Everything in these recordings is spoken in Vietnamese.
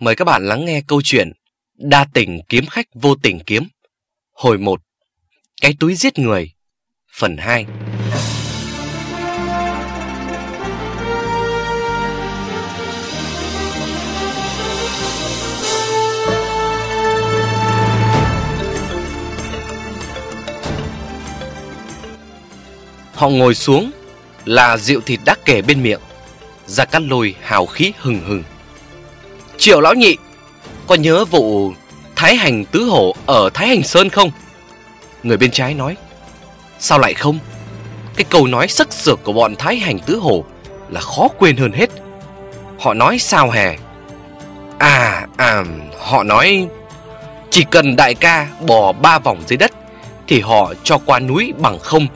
Mời các bạn lắng nghe câu chuyện Đa tình kiếm khách vô tình kiếm. Hồi 1 Cái túi giết người. Phần 2 Họ ngồi xuống Là rượu thịt đắc kể bên miệng. Gia Cát Lôi hào khí hừng hừng. Triệu lão nhị, Có nhớ vụ Thái Hành Tứ Hổ ở Thái Hành Sơn không? Người bên trái nói, Sao lại không? Cái câu nói sắc sược của bọn Thái Hành Tứ Hổ Là khó quên hơn hết Họ nói sao hè À à Họ nói Chỉ cần đại ca bò ba vòng dưới đất Thì họ cho qua núi bằng không,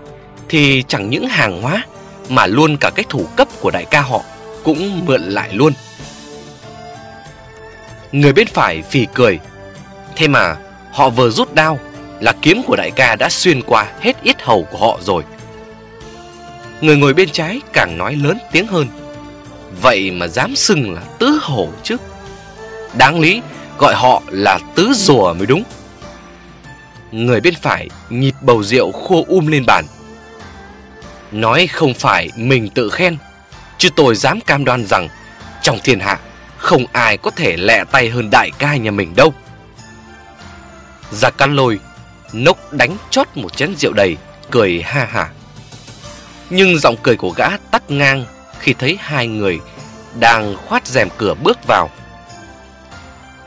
Thì chẳng những hàng hóa Mà luôn cả cái thủ cấp của đại ca họ Cũng mượn lại luôn Người bên phải phì cười. Thế mà, họ vừa rút đao Là kiếm của đại ca đã xuyên qua hết yết hầu của họ rồi. Người ngồi bên trái càng nói lớn tiếng hơn. Vậy mà dám xưng là tứ hổ chứ? Đáng lý gọi họ là tứ rùa mới đúng. Người bên phải nhịp bầu rượu khô um lên bàn. Nói không phải mình tự khen, Chứ tôi dám cam đoan rằng Trong thiên hạ không ai có thể lẹ tay hơn đại ca nhà mình đâu. Gia Căn Lôi Nốc đánh chót một chén rượu đầy, Cười ha ha. Nhưng giọng cười của gã tắt ngang Khi thấy hai người Đang khoát rèm cửa bước vào.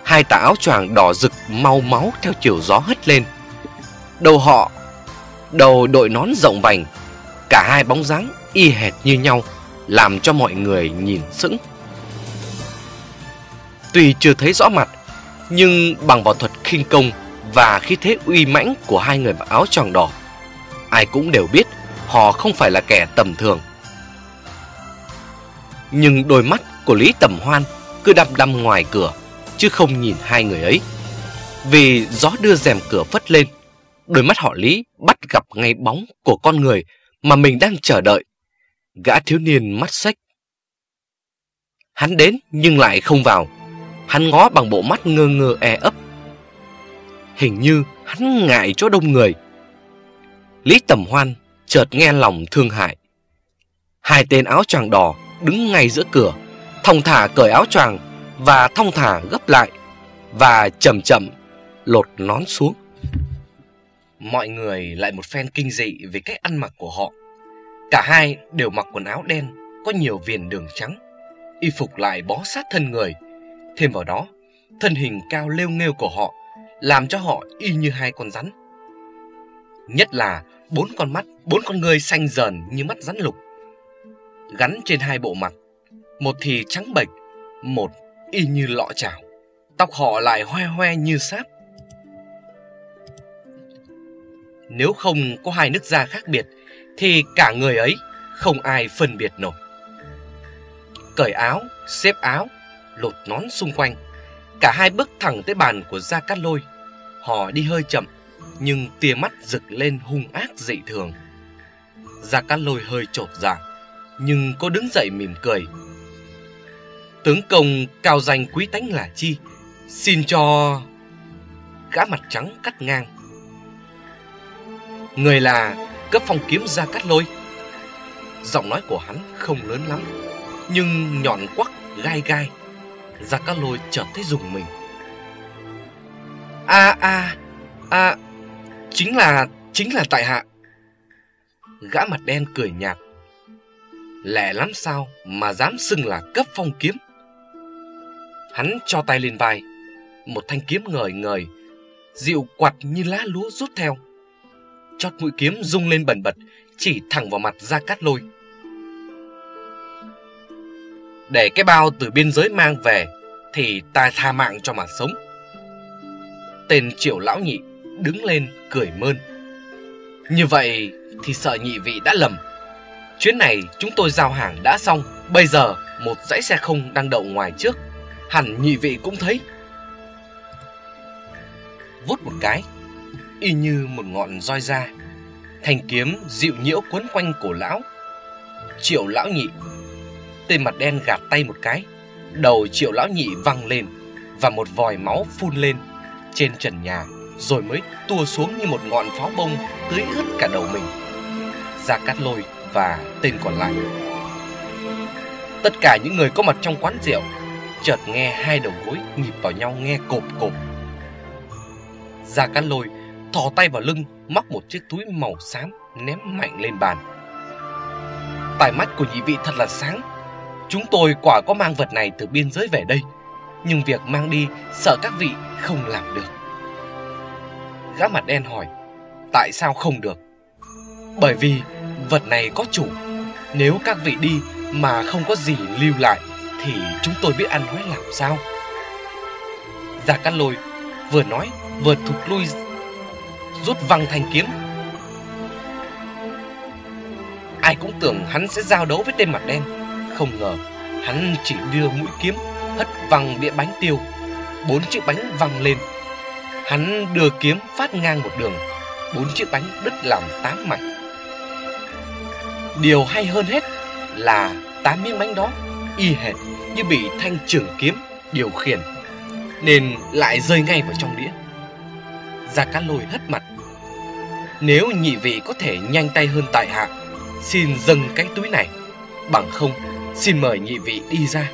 Hai tà áo choàng đỏ rực mau máu Theo chiều gió hất lên. Đầu họ, Đầu đội nón rộng vành, Cả hai bóng dáng y hệt như nhau, Làm cho mọi người nhìn sững. Tuy chưa thấy rõ mặt, nhưng bằng võ thuật khinh công và khí thế uy mãnh của hai người mặc áo choàng đỏ, ai cũng đều biết họ không phải là kẻ tầm thường. Nhưng đôi mắt của Lý Tầm Hoan cứ đăm đăm ngoài cửa, chứ không nhìn hai người ấy. Vì gió đưa rèm cửa phất lên, đôi mắt họ Lý bắt gặp ngay bóng của con người mà mình đang chờ đợi. Gã thiếu niên mắt xách. Hắn đến nhưng lại không vào Hắn ngó bằng bộ mắt ngơ ngơ e ấp. Hình như hắn ngại chỗ đông người. Lý Tầm Hoan chợt nghe lòng thương hại. Hai tên áo choàng đỏ đứng ngay giữa cửa Thông thả cởi áo choàng Và thông thả gấp lại Và chậm chậm lột nón xuống. Mọi người lại một phen kinh dị về cách ăn mặc của họ. Cả hai đều mặc quần áo đen, Có nhiều viền đường trắng, Y phục lại bó sát thân người Thêm vào đó, thân hình cao lêu nghêu của họ làm cho họ y như hai con rắn. Nhất là bốn con mắt, bốn con người xanh dờn như mắt rắn lục. Gắn trên hai bộ mặt, một thì trắng bệch, một y như lọ chảo. Tóc họ lại hoe hoe như sáp. Nếu không có hai nước da khác biệt, thì cả người ấy không ai phân biệt nổi. Cởi áo, xếp áo, lột nón xung quanh. Cả hai bước thẳng tới bàn của Gia Cát Lôi. Họ đi hơi chậm, nhưng tia mắt rực lên hung ác dị thường. Gia Cát Lôi hơi trột dạ, nhưng cô đứng dậy mỉm cười. Tướng công cao danh quý tánh là chi? Xin cho... Gã mặt trắng cắt ngang. Người là cấp phong kiếm Gia Cát Lôi. Giọng nói của hắn không lớn lắm, nhưng nhọn quắc gai gai Giặc Cát Lôi chợt thấy dùng mình. A a a, Chính là Chính là tại hạ. Gã mặt đen cười nhạt. Lẻ lắm sao Mà dám xưng là cấp phong kiếm? Hắn cho tay lên vai, Một thanh kiếm ngời ngời, Dịu quạt như lá lúa rút theo. Chót mũi kiếm rung lên bẩn bật, Chỉ thẳng vào mặt ra Cát Lôi để cái bao từ biên giới mang về, Thì ta tha mạng cho mà sống. Tên triệu lão nhị đứng lên cười mơn. Như vậy thì sợ nhị vị đã lầm. Chuyến này chúng tôi giao hàng đã xong, Bây giờ một dãy xe không đang đậu ngoài trước. Hẳn nhị vị cũng thấy. Vút một cái, Y như một ngọn roi da Thanh kiếm dịu nhiễu quấn quanh cổ lão. Triệu lão nhị Tên mặt đen gạt tay một cái Đầu triệu lão nhị văng lên và một vòi máu phun lên trên trần nhà, rồi mới tua xuống như một ngọn pháo bông tưới ướt cả đầu mình. Gia Cát Lôi và tên còn lại. Tất cả những người có mặt trong quán rượu chợt nghe hai đầu gối nhịp vào nhau nghe cộp cộp. Gia Cát Lôi thò tay vào lưng, móc một chiếc túi màu xám ném mạnh lên bàn. tài mắt của nhị vị thật là sáng. Chúng tôi quả có mang vật này từ biên giới về đây, nhưng việc mang đi sợ các vị không làm được. Gã mặt đen hỏi, tại sao không được? Bởi vì vật này có chủ, nếu các vị đi mà không có gì lưu lại thì chúng tôi biết ăn nói làm sao. già Cát Lôi vừa nói vừa thụt lui rút văng thanh kiếm. Ai cũng tưởng hắn sẽ giao đấu với tên mặt đen, không ngờ hắn chỉ đưa mũi kiếm hất văng đĩa bánh tiêu, bốn chiếc bánh văng lên. Hắn đưa kiếm phát ngang một đường, bốn chiếc bánh đứt làm tám mảnh. Điều hay hơn hết là tám miếng bánh đó y hệt như bị thanh trường kiếm điều khiển nên lại rơi ngay vào trong đĩa. Gia Cá Lôi hất mặt. Nếu nhị vị có thể nhanh tay hơn tại hạ, xin dâng cái túi này, bằng không xin mời nhị vị đi ra.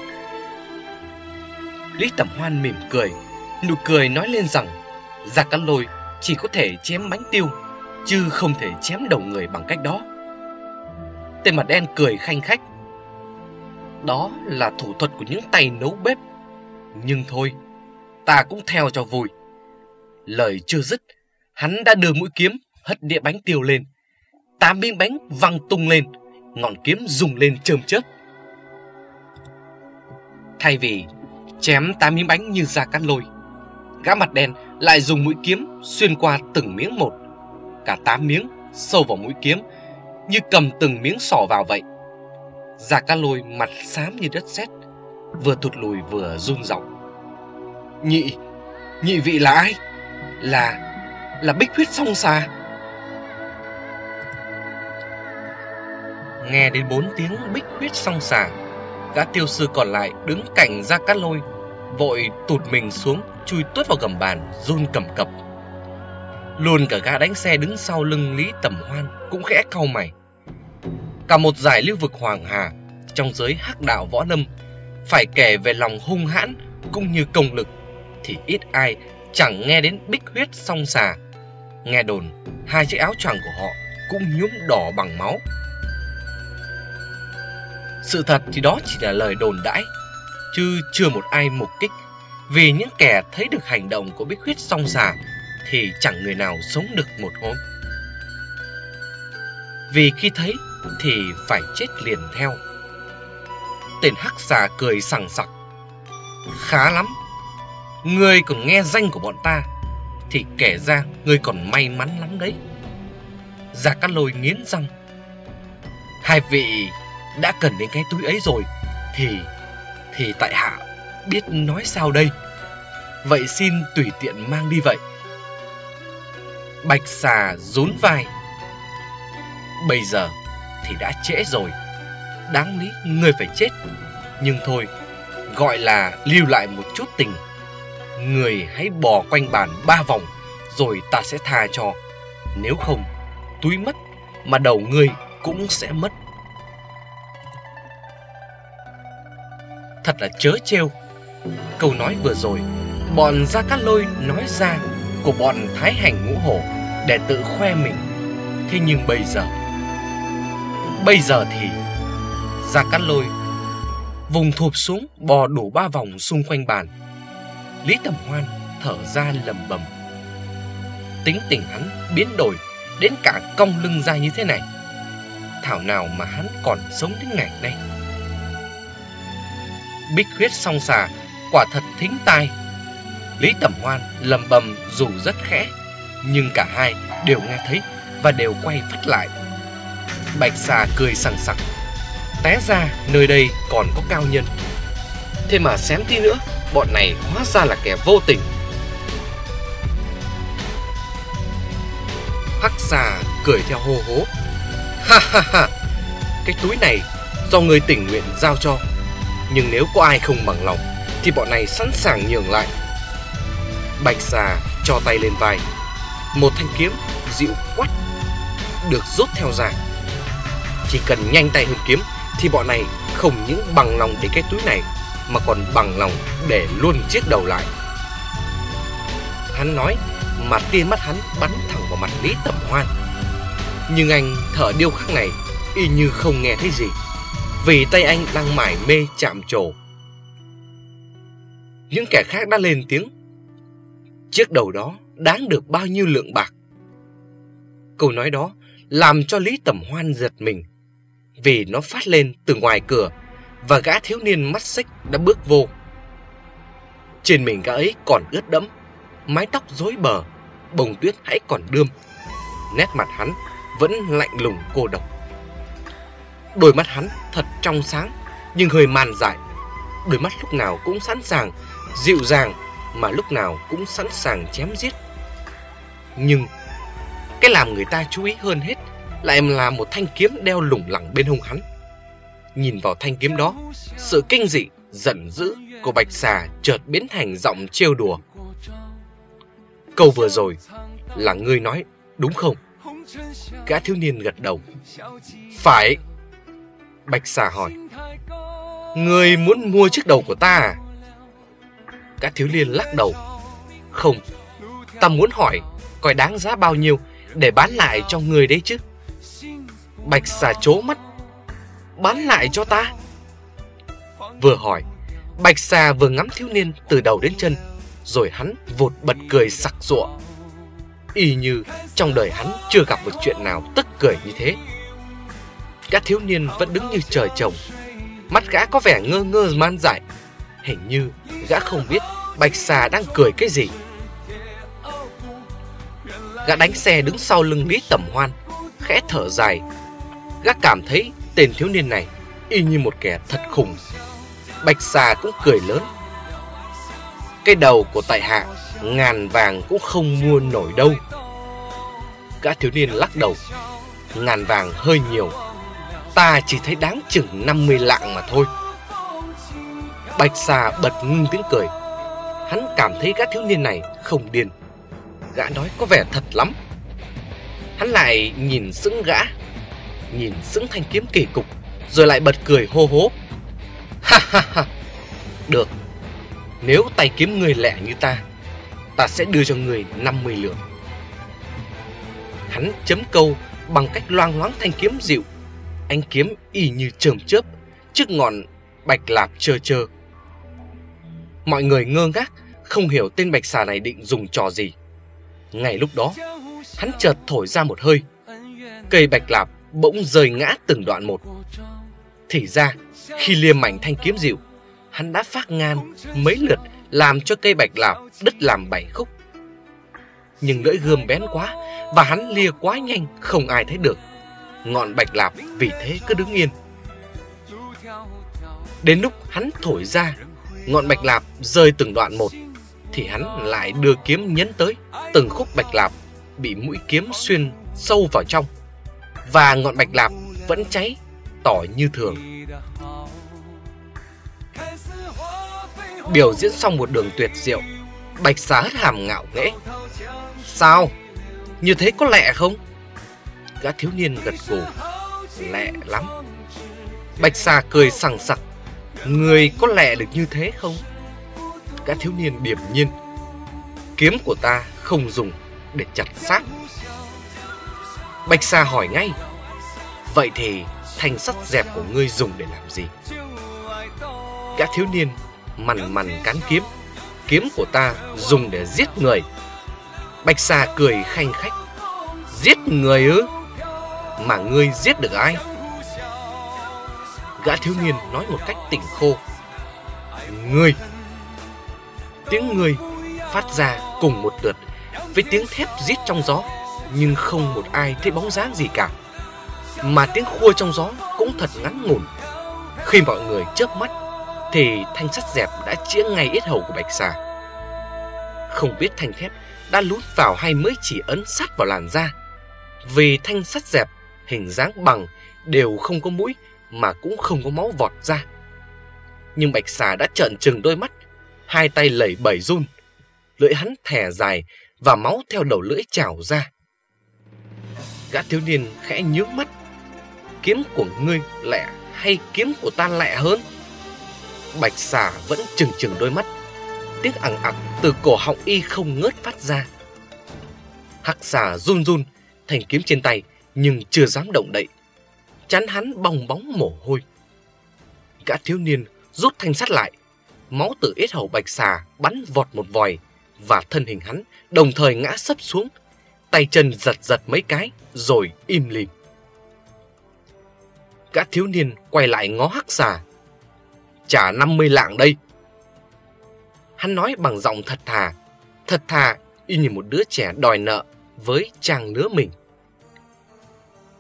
Lý Tẩm Hoan mỉm cười, nụ cười nói lên rằng Gia Cát Lôi chỉ có thể chém bánh tiêu, chứ không thể chém đầu người bằng cách đó. Tên mặt đen cười khanh khách. Đó là thủ thuật của những tay nấu bếp. Nhưng thôi, ta cũng theo cho vui. Lời chưa dứt, hắn đã đưa mũi kiếm hất đĩa bánh tiêu lên. Tám miếng bánh văng tung lên, ngọn kiếm rung lên chơm chớp. Thay vì chém tám miếng bánh như ra cắt lôi, gã mặt đen lại dùng mũi kiếm xuyên qua từng miếng một. Cả tám miếng sâu vào mũi kiếm như cầm từng miếng sỏ vào vậy. Già cá lôi mặt xám như đất sét, vừa thụt lùi vừa run giọng. Nhị, nhị vị là ai? Là, là bích huyết song xà. Nghe đến bốn tiếng bích huyết song xà, gã tiêu sư còn lại đứng cạnh ra cát lôi, vội tụt mình xuống, chui tuốt vào gầm bàn, run cầm cập. Luôn cả gã đánh xe đứng sau lưng Lý Tầm Hoan cũng khẽ cau mày. Cả một giải lưu vực hoàng hà trong giới hắc đạo võ lâm phải kể về lòng hung hãn cũng như công lực thì ít ai chẳng nghe đến bích huyết song xà. Nghe đồn, hai chiếc áo choàng của họ cũng nhuốm đỏ bằng máu. Sự thật thì đó chỉ là lời đồn đãi, chứ chưa một ai mục kích. Vì những kẻ thấy được hành động của bích huyết song xà thì chẳng người nào sống được một hôm. Vì khi thấy thì phải chết liền theo. Tên hắc xà cười sằng sặc. Khá lắm, Ngươi còn nghe danh của bọn ta Thì kể ra ngươi còn may mắn lắm đấy Già Cát Lôi nghiến răng Hai vị đã cần đến cái túi ấy rồi, Thì Thì tại hạ biết nói sao đây? Vậy xin tùy tiện mang đi vậy. Bạch xà rún vai. Bây giờ thì đã trễ rồi, Đáng lý người phải chết. Nhưng thôi, Gọi là lưu lại một chút tình. Người hãy bò quanh bàn ba vòng, Rồi ta sẽ tha cho. Nếu không, túi mất Mà đầu người cũng sẽ mất. Thật là chớ trêu Câu nói vừa rồi, Bọn Gia Cát Lôi nói ra Của bọn Thái Hành Ngũ Hổ Để tự khoe mình Thế nhưng bây giờ Bây giờ thì Gia Cát Lôi Vùng thụp xuống bò đủ ba vòng xung quanh bàn Lý Tầm Hoan thở ra lầm bầm. Tính tình hắn biến đổi đến cả cong lưng ra như thế này. Thảo nào mà hắn còn sống đến ngày nay. Bích huyết song xà quả thật thính tai. Lý Tầm Hoan lầm bầm dù rất khẽ, nhưng cả hai đều nghe thấy và đều quay phát lại. Bạch xà cười sằng sặc. Té ra nơi đây còn có cao nhân. Thế mà xém tí nữa bọn này hóa ra là kẻ vô tình Hắc xà cười theo hô hố Ha ha ha Cái túi này do người tình nguyện giao cho nhưng nếu có ai không bằng lòng thì bọn này sẵn sàng nhường lại. Bạch xà cho tay lên vai, một thanh kiếm dịu quắt được rút theo dài. Chỉ cần nhanh tay hơn kiếm thì bọn này không những bằng lòng để cái túi này mà còn bằng lòng để luôn chiếc đầu lại. Hắn nói mà tia mắt hắn bắn thẳng vào mặt Lý Tẩm Hoan. Nhưng anh thở điêu khắc này y như không nghe thấy gì vì tay anh đang mải mê chạm trổ. Những kẻ khác đã lên tiếng. Chiếc đầu đó đáng được bao nhiêu lượng bạc? Câu nói đó làm cho Lý Tẩm Hoan giật mình vì nó phát lên từ ngoài cửa và gã thiếu niên mắt xích đã bước vô. Trên mình gã ấy còn ướt đẫm, mái tóc rối bờ, bông tuyết hãy còn đươm. Nét mặt hắn vẫn lạnh lùng cô độc. Đôi mắt hắn thật trong sáng nhưng hơi màn dại. Đôi mắt lúc nào cũng sẵn sàng, dịu dàng mà lúc nào cũng sẵn sàng chém giết. Nhưng cái làm người ta chú ý hơn hết lại là một thanh kiếm đeo lủng lẳng bên hông hắn. Nhìn vào thanh kiếm đó, sự kinh dị, giận dữ của bạch xà chợt biến thành giọng trêu đùa. Câu vừa rồi là ngươi nói, đúng không? Gã thiếu niên gật đầu. Phải. Bạch xà hỏi. người muốn mua chiếc đầu của ta à? Gã thiếu niên lắc đầu. Không, ta muốn hỏi coi đáng giá bao nhiêu để bán lại cho người đấy chứ. Bạch xà chố mắt Bán lại cho ta Vừa hỏi Bạch xà vừa ngắm thiếu niên từ đầu đến chân Rồi hắn vụt bật cười sặc sụa Y như trong đời hắn chưa gặp một chuyện nào tức cười như thế các thiếu niên vẫn đứng như trời trồng Mắt gã có vẻ ngơ ngơ man dại Hình như gã không biết Bạch xà đang cười cái gì Gã đánh xe đứng sau lưng Lý Tẩm Hoan, Khẽ thở dài Gã cảm thấy tên thiếu niên này y như một kẻ thật khủng. Bạch xà cũng cười lớn. Cái đầu của tại hạ ngàn vàng cũng không mua nổi đâu. Gã thiếu niên lắc đầu. Ngàn vàng hơi nhiều. Ta chỉ thấy đáng chừng 50 lạng mà thôi. Bạch xà bật ngưng tiếng cười. Hắn cảm thấy gã thiếu niên này không điên. Gã nói có vẻ thật lắm. Hắn lại nhìn sững gã nhìn sững thanh kiếm kỳ cục, rồi lại bật cười hô hố. Ha ha ha, được, nếu tay kiếm người lẻ như ta, ta sẽ đưa cho người 50 lượng. Hắn chấm câu bằng cách loang loáng thanh kiếm dịu, Ánh kiếm y như chớm chớp trước ngọn bạch lạp chơ chơ. Mọi người ngơ ngác, không hiểu tên bạch xà này định dùng trò gì. Ngay lúc đó, hắn chợt thổi ra một hơi. Cây bạch lạp bỗng rời ngã từng đoạn một. Thì ra, khi liềm mảnh thanh kiếm dịu, hắn đã phát ngan mấy lượt làm cho cây bạch lạp đứt làm bảy khúc. Nhưng lưỡi gươm bén quá và hắn lia quá nhanh không ai thấy được. Ngọn bạch lạp vì thế cứ đứng yên. Đến lúc hắn thổi ra, ngọn bạch lạp rơi từng đoạn một, thì hắn lại đưa kiếm nhấn tới từng khúc bạch lạp bị mũi kiếm xuyên sâu vào trong và ngọn bạch lạp vẫn cháy tỏ như thường. Biểu diễn xong một đường tuyệt diệu, Bạch xá hất hàm ngạo nghễ. Sao? Như thế có lẹ không? Gã thiếu niên gật gù. Lẹ lắm. Bạch xà cười sằng sặc. Người có lẹ được như thế không? Gã thiếu niên điềm nhiên. Kiếm của ta không dùng để chặt xác Bạch xà hỏi ngay, Vậy thì thanh sắt dẹp của ngươi dùng để làm gì? Gã thiếu niên mằn mằn cán kiếm Kiếm của ta dùng để giết người Bạch xà cười khanh khách, Giết người ư? Mà ngươi giết được ai? Gã thiếu niên nói một cách tỉnh khô Ngươi Tiếng ngươi phát ra cùng một lượt Với tiếng thép giết trong gió, nhưng không một ai thấy bóng dáng gì cả. Mà tiếng khua trong gió cũng thật ngắn ngủn. Khi mọi người chớp mắt, thì thanh sắt dẹp đã chĩa ngay yết hầu của Bạch Xà. Không biết thanh thép đã lút vào hay mới chỉ ấn sát vào làn da. Vì thanh sắt dẹp hình dáng bằng đều không có mũi mà cũng không có máu vọt ra. Nhưng Bạch Xà đã trợn trừng đôi mắt hai tay lẩy bẩy run, lưỡi hắn thè dài và máu theo đầu lưỡi trào ra. Gã thiếu niên khẽ nhướng mắt, kiếm của ngươi lẹ hay kiếm của ta lẹ hơn? Bạch xà vẫn trừng trừng đôi mắt, tiếng ẳng ặc từ cổ họng y không ngớt phát ra. Hắc xà run run, thành kiếm trên tay nhưng chưa dám động đậy. Chán hắn bong bóng mồ hôi. Gã thiếu niên rút thanh sắt lại, máu từ ít hầu bạch xà bắn vọt một vòi và thân hình hắn đồng thời ngã sấp xuống, tay chân giật giật mấy cái rồi im lìm. Gã thiếu niên quay lại ngó hắc xà. Trả 50 lạng đây. Hắn nói bằng giọng thật thà, thật thà y như một đứa trẻ đòi nợ với chàng nứa mình.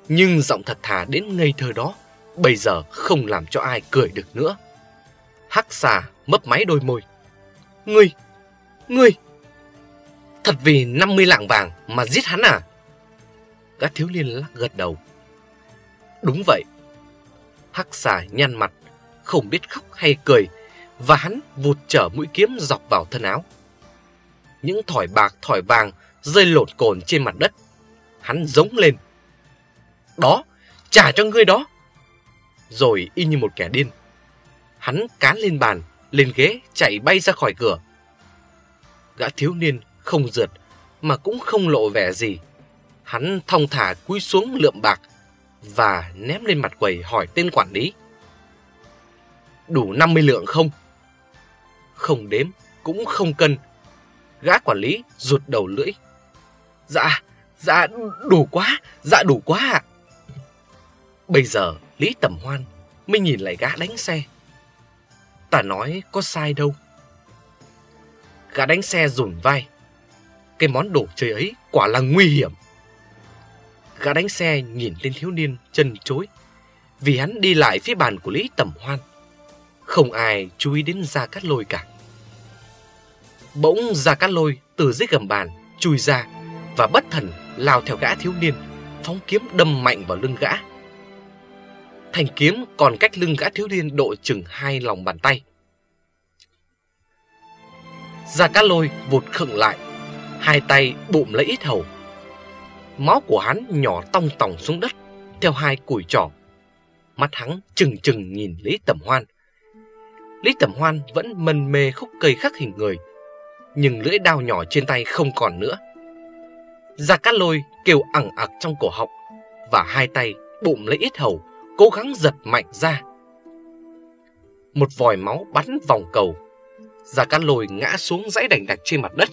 Nhưng giọng thật thà đến ngây thơ đó, bây giờ không làm cho ai cười được nữa. Hắc xà mấp máy đôi môi. Ngươi, ngươi, thật vì 50 lạng vàng mà giết hắn à? Gã thiếu niên lắc gật đầu. Đúng vậy. Hắc xà nhăn mặt, không biết khóc hay cười, và hắn vụt trở mũi kiếm dọc vào thân áo. Những thỏi bạc thỏi vàng rơi lộn cồn trên mặt đất. Hắn giống lên. Đó, trả cho ngươi đó. Rồi y như một kẻ điên. Hắn cán lên bàn, lên ghế, chạy bay ra khỏi cửa. Gã thiếu niên không rượt, mà cũng không lộ vẻ gì. Hắn thong thả cúi xuống lượm bạc và ném lên mặt quầy hỏi tên quản lý. Đủ 50 lượng không? Không đếm, cũng không cân. Gã quản lý rụt đầu lưỡi. Dạ, dạ đủ quá, dạ đủ quá ạ. Bây giờ Lý Tầm Hoan mới nhìn lại gã đánh xe. Ta nói có sai đâu. Gã đánh xe rủn vai. Cái món đồ chơi ấy quả là nguy hiểm. Gã đánh xe nhìn lên thiếu niên chân chối. Vì hắn đi lại phía bàn của Lý Tầm Hoan. Không ai chú ý đến Gia Cát Lôi cả. Bỗng Gia Cát Lôi từ dưới gầm bàn chui ra và bất thần lao theo gã thiếu niên, phóng kiếm đâm mạnh vào lưng gã. Thành kiếm còn cách lưng gã thiếu niên độ chừng hai lòng bàn tay. Gia Cát Lôi vụt khựng lại, hai tay bụm lấy ít hầu. Máu của hắn nhỏ tong tòng xuống đất theo hai củi trỏ. Mắt hắn chừng chừng nhìn Lý Tẩm Hoan. Lý Tẩm Hoan vẫn mân mê khúc cây khắc hình người, nhưng lưỡi đao nhỏ trên tay không còn nữa. Gia Cát Lôi kêu ẳng ặc trong cổ họng và hai tay bụm lấy ít hầu, cố gắng giật mạnh ra. Một vòi máu bắn vòng cầu. Gia Cát Lôi ngã xuống dãy đành đạch trên mặt đất.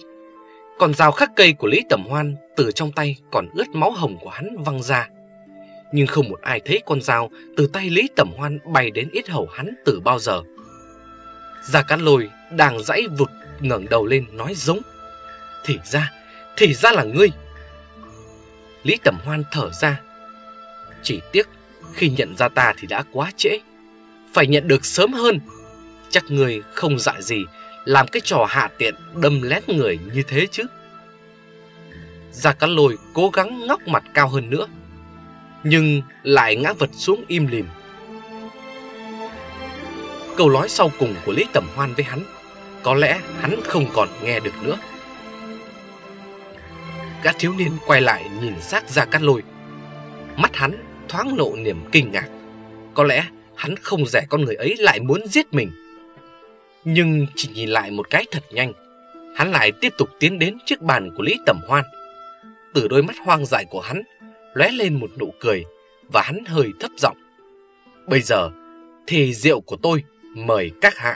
Còn dao khắc cây của Lý Tẩm Hoan từ trong tay còn ướt máu hồng của hắn văng ra. Nhưng không một ai thấy con dao từ tay Lý Tẩm Hoan bay đến ít hầu hắn từ bao giờ. Gia Cát Lôi đang dãy vụt ngẩng đầu lên nói giống. Thì ra, thì ra là ngươi. Lý Tẩm Hoan thở ra. Chỉ tiếc khi nhận ra ta thì đã quá trễ. Phải nhận được sớm hơn. Chắc người không dại gì làm cái trò hạ tiện, đâm lét người như thế chứ. Gia Cát Lôi cố gắng ngóc mặt cao hơn nữa. Nhưng lại ngã vật xuống im lìm. Câu nói sau cùng của Lý Tẩm Hoan với hắn, Có lẽ hắn không còn nghe được nữa Gã thiếu niên quay lại nhìn xác Gia Cát Lôi Mắt hắn thoáng lộ niềm kinh ngạc. Có lẽ hắn không rẻ con người ấy lại muốn giết mình. Nhưng chỉ nhìn lại một cái thật nhanh, Hắn lại tiếp tục tiến đến chiếc bàn của Lý Tẩm Hoan. Từ đôi mắt hoang dại của hắn, lóe lên một nụ cười Và hắn hơi thấp giọng. Bây giờ, thì rượu của tôi mời các hạ.